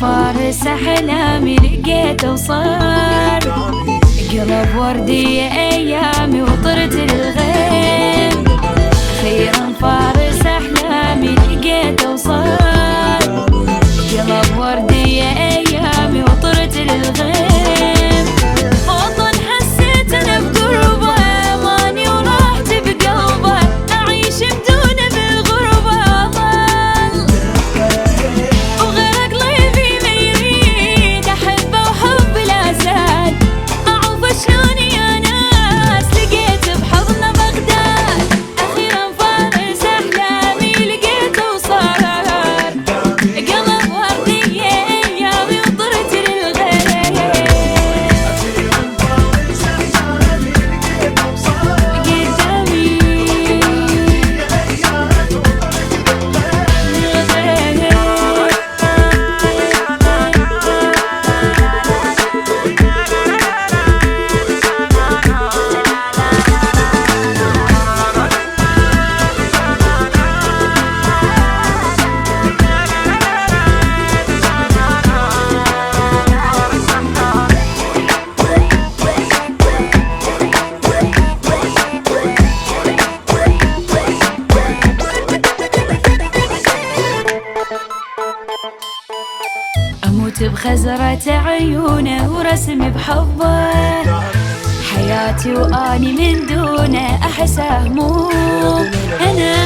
فارس احلامي لقيته وصار. قلب وردية till the خزرة عيونه ورسمي بحبه حياتي وأني من دونه احس هموم أنا